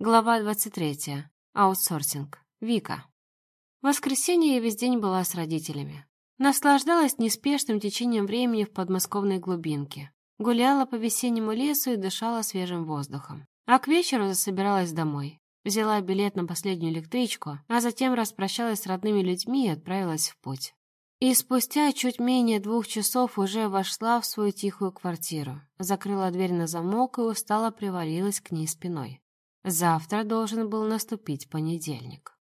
Глава 23. Аутсорсинг. Вика. Воскресенье я весь день была с родителями. Наслаждалась неспешным течением времени в подмосковной глубинке. Гуляла по весеннему лесу и дышала свежим воздухом. А к вечеру засобиралась домой. Взяла билет на последнюю электричку, а затем распрощалась с родными людьми и отправилась в путь. И спустя чуть менее двух часов уже вошла в свою тихую квартиру, закрыла дверь на замок и устало привалилась к ней спиной. Завтра должен был наступить понедельник.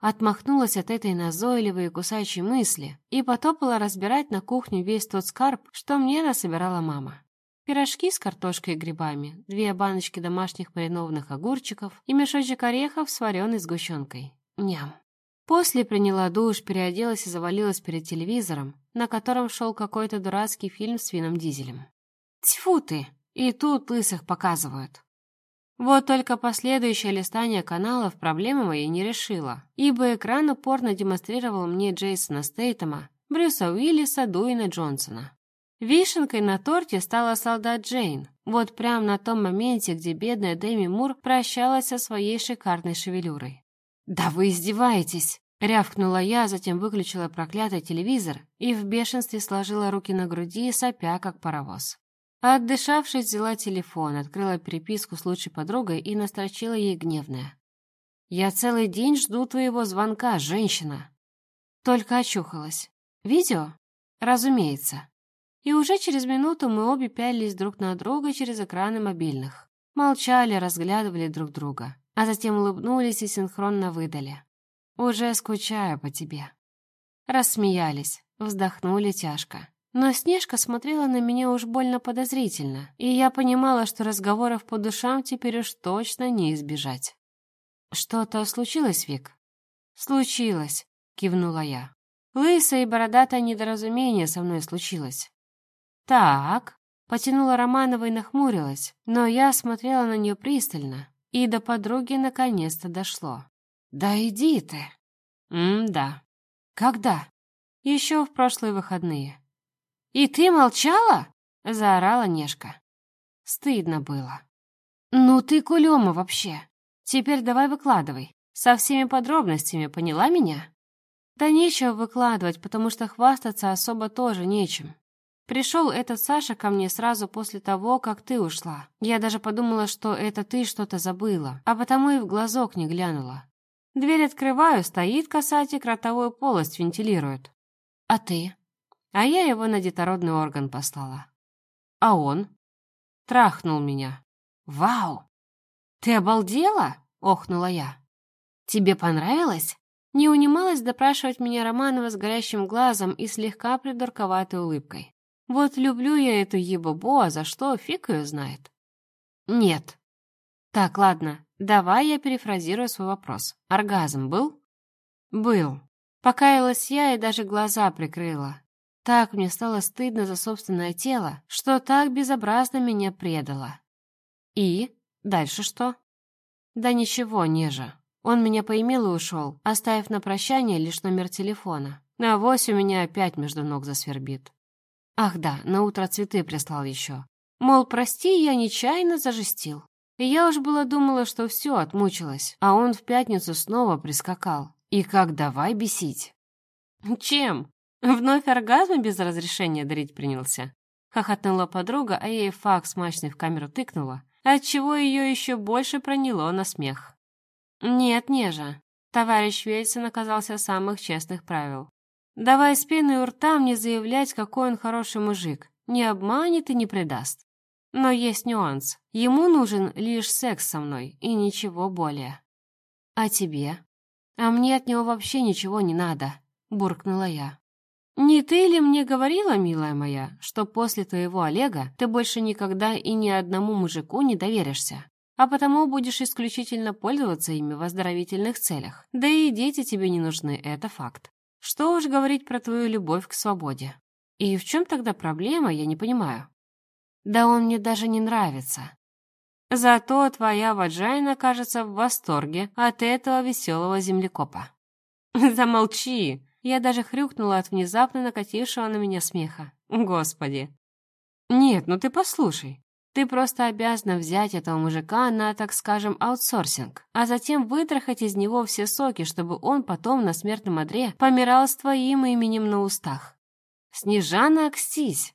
Отмахнулась от этой назойливой и кусающей мысли и потопала разбирать на кухню весь тот скарб, что мне насобирала мама. Пирожки с картошкой и грибами, две баночки домашних маринованных огурчиков и мешочек орехов с вареной сгущенкой. Ням. После приняла душ, переоделась и завалилась перед телевизором, на котором шел какой-то дурацкий фильм с Вином Дизелем. Тьфу ты! И тут лысых показывают. Вот только последующее листание каналов проблемы моей не решило, ибо экран упорно демонстрировал мне Джейсона Стейтема, Брюса Уиллиса, Дуина Джонсона. Вишенкой на торте стала солдат Джейн, вот прямо на том моменте, где бедная Дэми Мур прощалась со своей шикарной шевелюрой. «Да вы издеваетесь!» — рявкнула я, затем выключила проклятый телевизор и в бешенстве сложила руки на груди, сопя как паровоз. Отдышавшись, взяла телефон, открыла переписку с лучшей подругой и настрочила ей гневное. «Я целый день жду твоего звонка, женщина!» Только очухалась. «Видео?» «Разумеется». И уже через минуту мы обе пялились друг на друга через экраны мобильных. Молчали, разглядывали друг друга, а затем улыбнулись и синхронно выдали. «Уже скучаю по тебе». Рассмеялись, вздохнули тяжко. Но Снежка смотрела на меня уж больно подозрительно, и я понимала, что разговоров по душам теперь уж точно не избежать. «Что-то случилось, Вик?» «Случилось», — кивнула я. «Лысое и бородатое недоразумение со мной случилось». «Так», — потянула Романова и нахмурилась, но я смотрела на нее пристально, и до подруги наконец-то дошло. «Да иди ты!» «М-да». «Когда?» «Еще в прошлые выходные». «И ты молчала?» — заорала Нешка. Стыдно было. «Ну ты кулема вообще. Теперь давай выкладывай. Со всеми подробностями, поняла меня?» «Да нечего выкладывать, потому что хвастаться особо тоже нечем. Пришел этот Саша ко мне сразу после того, как ты ушла. Я даже подумала, что это ты что-то забыла, а потому и в глазок не глянула. Дверь открываю, стоит касатик, ротовую полость вентилирует. А ты? А я его на детородный орган послала. А он? Трахнул меня. Вау! Ты обалдела? Охнула я. Тебе понравилось? Не унималась допрашивать меня Романова с горящим глазом и слегка придурковатой улыбкой. Вот люблю я эту ебобо, а за что, фиг ее знает. Нет. Так, ладно, давай я перефразирую свой вопрос. Оргазм был? Был. Покаялась я и даже глаза прикрыла. Так мне стало стыдно за собственное тело, что так безобразно меня предало. И? Дальше что? Да ничего, неже. Он меня поимел и ушел, оставив на прощание лишь номер телефона. На вось у меня опять между ног засвербит. Ах да, на утро цветы прислал еще. Мол, прости, я нечаянно зажестил. И я уж было думала, что все, отмучилась, а он в пятницу снова прискакал. И как давай бесить. Чем? Вновь оргазмы без разрешения дарить принялся. Хохотнула подруга, а ей факс смачный в камеру тыкнула, отчего ее еще больше проняло на смех. Нет, нежа. Товарищ Вельцин оказался самых честных правил. Давай спину и рта мне заявлять, какой он хороший мужик. Не обманет и не предаст. Но есть нюанс. Ему нужен лишь секс со мной и ничего более. А тебе? А мне от него вообще ничего не надо, буркнула я. «Не ты ли мне говорила, милая моя, что после твоего Олега ты больше никогда и ни одному мужику не доверишься, а потому будешь исключительно пользоваться ими в оздоровительных целях? Да и дети тебе не нужны, это факт. Что уж говорить про твою любовь к свободе. И в чем тогда проблема, я не понимаю. Да он мне даже не нравится. Зато твоя ваджайна кажется в восторге от этого веселого землекопа. Замолчи, я даже хрюкнула от внезапно накатившего на меня смеха. Господи. Нет, ну ты послушай. Ты просто обязана взять этого мужика на, так скажем, аутсорсинг, а затем вытрахать из него все соки, чтобы он потом на смертном одре помирал с твоим именем на устах. Снежана, окстись!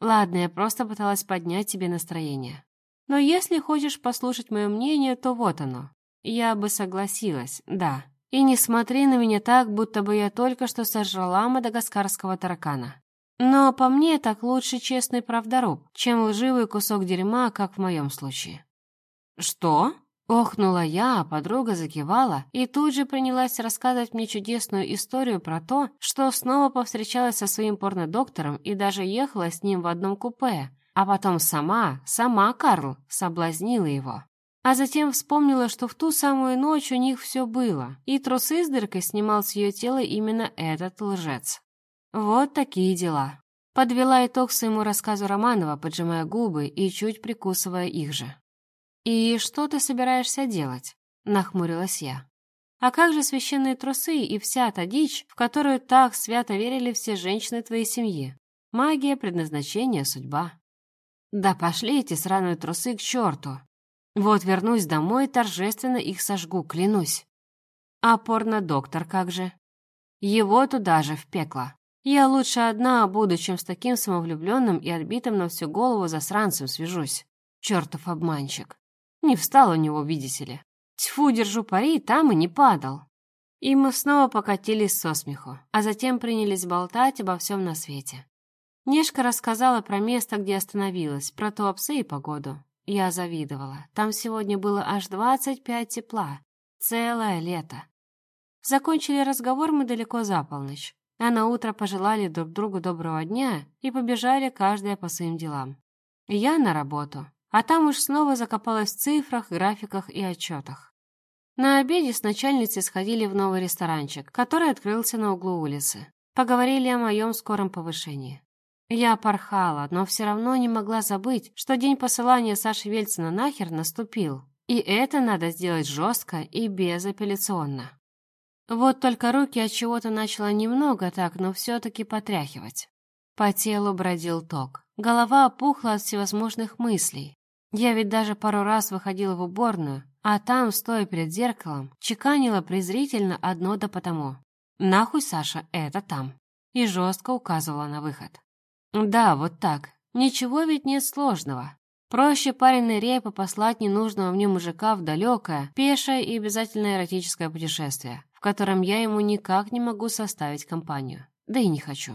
Ладно, я просто пыталась поднять тебе настроение. Но если хочешь послушать мое мнение, то вот оно. Я бы согласилась, да. И не смотри на меня так, будто бы я только что сожрала мадагаскарского таракана. Но по мне так лучше честный правдоруб, чем лживый кусок дерьма, как в моем случае. «Что?» — охнула я, а подруга закивала и тут же принялась рассказывать мне чудесную историю про то, что снова повстречалась со своим порнодоктором и даже ехала с ним в одном купе, а потом сама, сама Карл, соблазнила его. А затем вспомнила, что в ту самую ночь у них все было, и трусы с дыркой снимал с ее тела именно этот лжец. Вот такие дела. Подвела итог своему рассказу Романова, поджимая губы и чуть прикусывая их же. «И что ты собираешься делать?» — нахмурилась я. «А как же священные трусы и вся та дичь, в которую так свято верили все женщины твоей семьи? Магия, предназначение, судьба». «Да пошли эти сраные трусы к черту!» Вот вернусь домой, торжественно их сожгу, клянусь. А порно-доктор как же? Его туда же, в пекло. Я лучше одна буду, чем с таким самовлюбленным и отбитым на всю голову засранцем свяжусь. Чертов обманщик. Не встал у него, видите ли. Тьфу, держу пари, там и не падал. И мы снова покатились со смеху, а затем принялись болтать обо всем на свете. Нешка рассказала про место, где остановилась, про туапсы и погоду. Я завидовала. Там сегодня было аж двадцать пять тепла. Целое лето. Закончили разговор мы далеко за полночь а на утро пожелали друг другу доброго дня и побежали каждая по своим делам. Я на работу, а там уж снова закопалась в цифрах, графиках и отчетах. На обеде с начальницей сходили в новый ресторанчик, который открылся на углу улицы. Поговорили о моем скором повышении. Я порхала, но все равно не могла забыть, что день посылания Саши Вельцина нахер наступил. И это надо сделать жестко и безапелляционно. Вот только руки от чего-то начало немного так, но все-таки потряхивать. По телу бродил ток. Голова опухла от всевозможных мыслей. Я ведь даже пару раз выходила в уборную, а там, стоя перед зеркалом, чеканила презрительно одно да потому. «Нахуй, Саша, это там!» И жестко указывала на выход. «Да, вот так. Ничего ведь нет сложного. Проще пареной репы послать ненужного мне мужика в далекое, пешее и обязательно эротическое путешествие, котором я ему никак не могу составить компанию. Да и не хочу.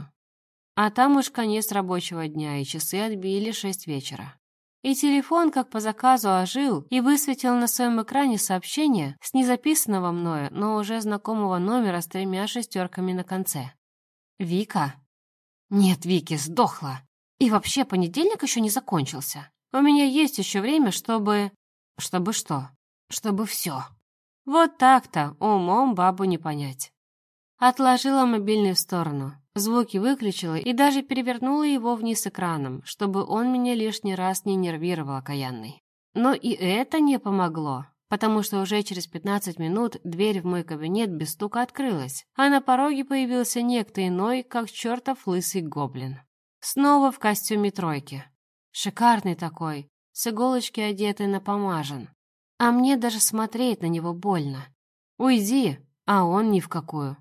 А там уж конец рабочего дня, и часы отбили шесть вечера. И телефон, как по заказу, ожил и высветил на своем экране сообщение с незаписанного мною, но уже знакомого номера с тремя шестерками на конце. «Вика?» «Нет, Вики, сдохла. И вообще понедельник еще не закончился. У меня есть еще время, чтобы...» «Чтобы что?» «Чтобы все». Вот так-то, умом бабу не понять. Отложила мобильный в сторону, звуки выключила и даже перевернула его вниз экраном, чтобы он меня лишний раз не нервировал окаянный. Но и это не помогло, потому что уже через 15 минут дверь в мой кабинет без стука открылась, а на пороге появился некто иной, как чертов лысый гоблин. Снова в костюме тройки. Шикарный такой, с иголочки одетый напомажен. А мне даже смотреть на него больно. «Уйди!» А он ни в какую.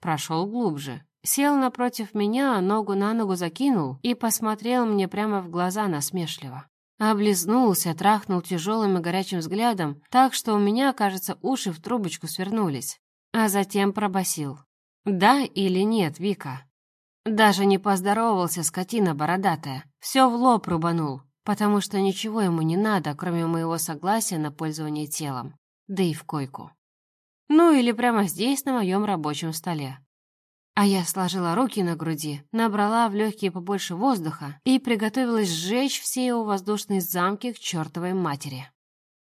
Прошел глубже. Сел напротив меня, ногу на ногу закинул и посмотрел мне прямо в глаза насмешливо. Облизнулся, трахнул тяжелым и горячим взглядом, так что у меня, кажется, уши в трубочку свернулись. А затем пробасил. «Да или нет, Вика?» Даже не поздоровался, скотина бородатая. Все в лоб рубанул потому что ничего ему не надо, кроме моего согласия на пользование телом, да и в койку. Ну или прямо здесь, на моем рабочем столе. А я сложила руки на груди, набрала в легкие побольше воздуха и приготовилась сжечь все его воздушные замки к чертовой матери.